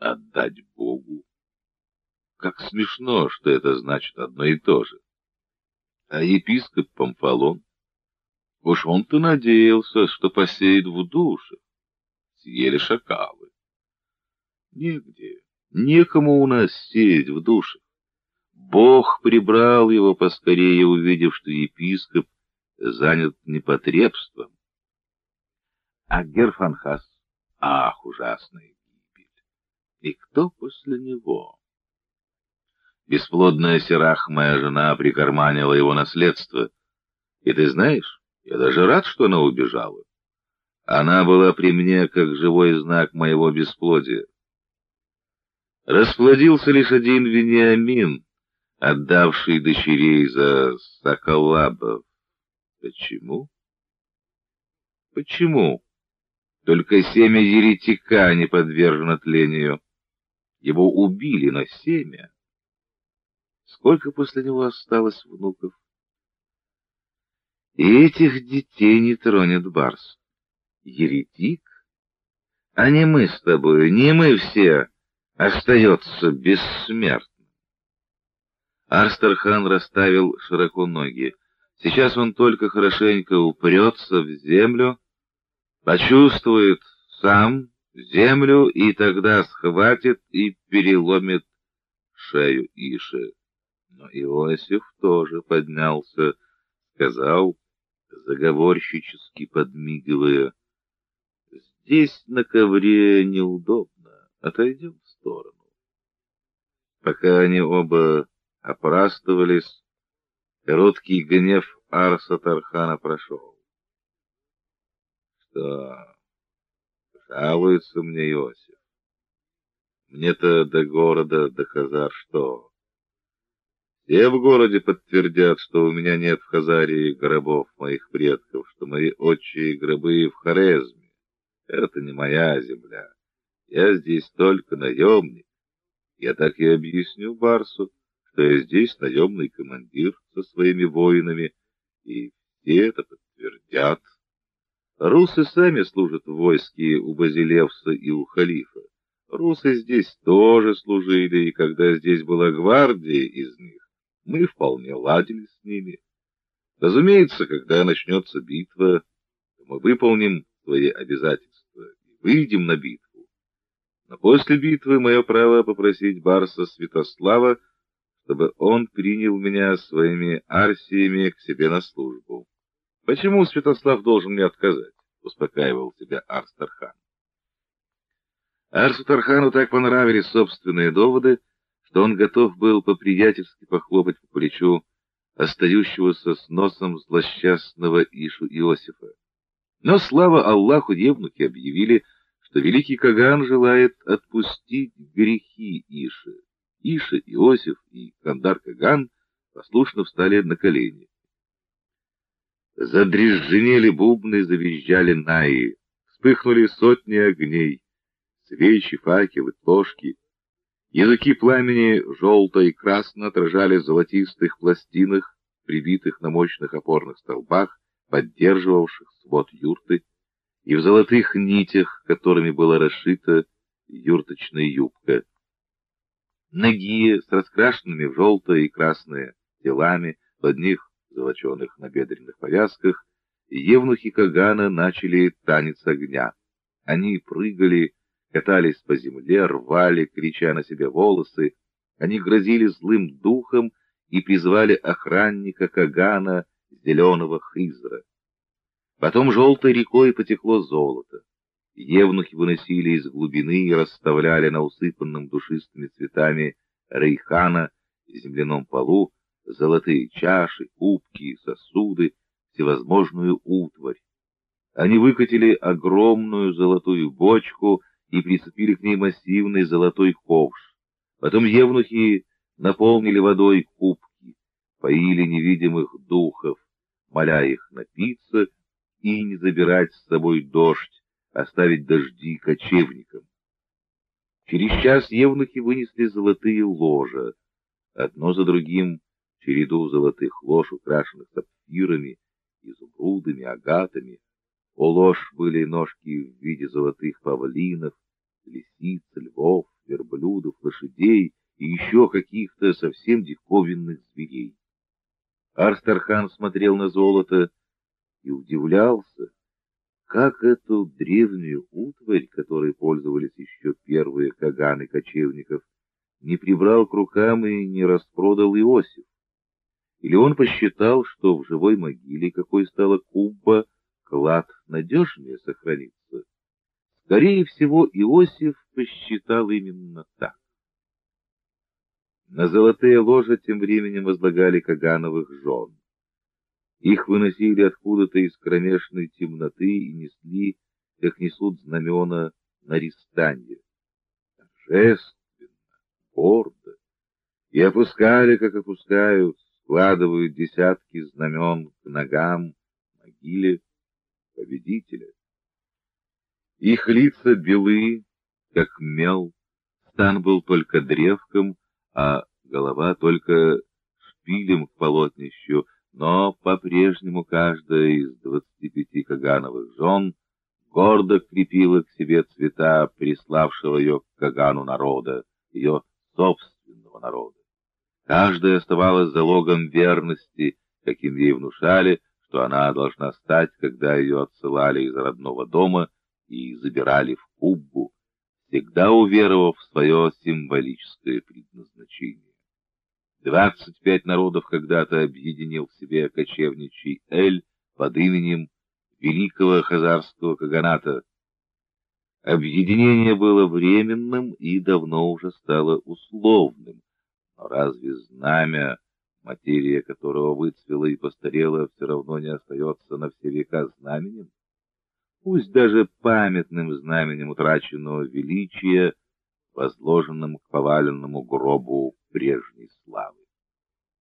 отдать Богу. Как смешно, что это значит одно и то же. А епископ Памфалон, уж он-то надеялся, что посеет в душе. Съели шакалы. Нигде, некому у нас сеять в душе. Бог прибрал его поскорее, увидев, что епископ занят непотребством. А Герфанхас, ах, гибель! И кто после него? Бесплодная Серах, моя жена, прикарманила его наследство. И ты знаешь, я даже рад, что она убежала. Она была при мне как живой знак моего бесплодия. Расплодился лишь один Вениамин, отдавший дочерей за Соколабов. Почему? Почему? Только семя еретика не подвержено тлению. Его убили, но семя... Сколько после него осталось внуков? И этих детей не тронет Барс. Еретик? А не мы с тобой, не мы все, остается бессмертным. Арстерхан расставил широко ноги. Сейчас он только хорошенько упрется в землю, почувствует сам землю и тогда схватит и переломит шею Иши. Но Иосиф тоже поднялся, сказал, заговорщически подмигивая, «Здесь на ковре неудобно, отойдем в сторону». Пока они оба опрастывались, короткий гнев Арса Тархана прошел. Что, жалуется мне Иосиф? Мне-то до города, до Хазар что? Все в городе подтвердят, что у меня нет в Хазарии гробов моих предков, что мои отчие гробы в Хорезме. Это не моя земля. Я здесь только наемник. Я так и объясню Барсу, что я здесь наемный командир со своими воинами, и все это подтвердят. Русы сами служат в войске у Базилевса и у халифа. Русы здесь тоже служили, и когда здесь была гвардия из них, мы вполне ладили с ними. Разумеется, когда начнется битва, мы выполним свои обязательства и выйдем на битву. Но после битвы мое право попросить Барса Святослава, чтобы он принял меня своими арсиями к себе на службу. Почему Святослав должен мне отказать? Успокаивал себя Арстархан. Арсу Тархану так понравились собственные доводы, что он готов был по-приятельски похлопать по плечу остающегося с носом злосчастного Ишу Иосифа. Но, слава Аллаху, евнухи объявили, что великий Каган желает отпустить грехи Иши. Иша, Иосиф и Кандар Каган послушно встали на колени. Задрезженели бубны, завизжали наи, вспыхнули сотни огней, свечи, факелы, плошки — Языки пламени желто и красно отражали в золотистых пластинах, прибитых на мощных опорных столбах, поддерживавших свод юрты, и в золотых нитях, которыми была расшита юрточная юбка. Ноги с раскрашенными в желтое и красное телами, под них золоченых набедренных повязках, евнухи Кагана начали танец огня. Они прыгали, катались по земле, рвали, крича на себе волосы. Они грозили злым духом и призвали охранника Кагана, зеленого Хизра. Потом желтой рекой потекло золото. Евнухи выносили из глубины и расставляли на усыпанном душистыми цветами рейхана земляном полу золотые чаши, кубки, сосуды, всевозможную утварь. Они выкатили огромную золотую бочку и прицепили к ней массивный золотой ковш. Потом евнухи наполнили водой кубки, поили невидимых духов, моля их напиться и не забирать с собой дождь, оставить дожди кочевникам. Через час евнухи вынесли золотые ложа, одно за другим череду золотых лож, украшенных сапфирами, изумрудами, агатами, у лож были ножки в виде золотых павлинов, лисиц, львов, верблюдов, лошадей и еще каких-то совсем диковинных зверей. Арстархан смотрел на золото и удивлялся, как эту древнюю утварь, которой пользовались еще первые каганы кочевников, не прибрал к рукам и не распродал Иосиф. Или он посчитал, что в живой могиле, какой стала Кубба, клад надежнее сохранится. Скорее всего, Иосиф посчитал именно так. На золотые ложа тем временем возлагали Кагановых жен. Их выносили откуда-то из кромешной темноты и несли, как несут знамена на ристанье. Торжественно, гордо. И опускали, как опускают, складывают десятки знамен к ногам могиле победителя. Их лица белы, как мел, стан был только древком, а голова только шпилем к полотнищу, но по-прежнему каждая из двадцати пяти Кагановых жен гордо крепила к себе цвета приславшего ее к Кагану народа, ее собственного народа. Каждая оставалась залогом верности, каким ей внушали, что она должна стать, когда ее отсылали из родного дома и забирали в Куббу, всегда уверовав в свое символическое предназначение. Двадцать пять народов когда-то объединил в себе кочевничий Эль под именем Великого Хазарского Каганата. Объединение было временным и давно уже стало условным. Разве знамя, материя которого выцвела и постарела, все равно не остается на все века знаменем? пусть даже памятным знаменем утраченного величия, возложенным к поваленному гробу прежнего.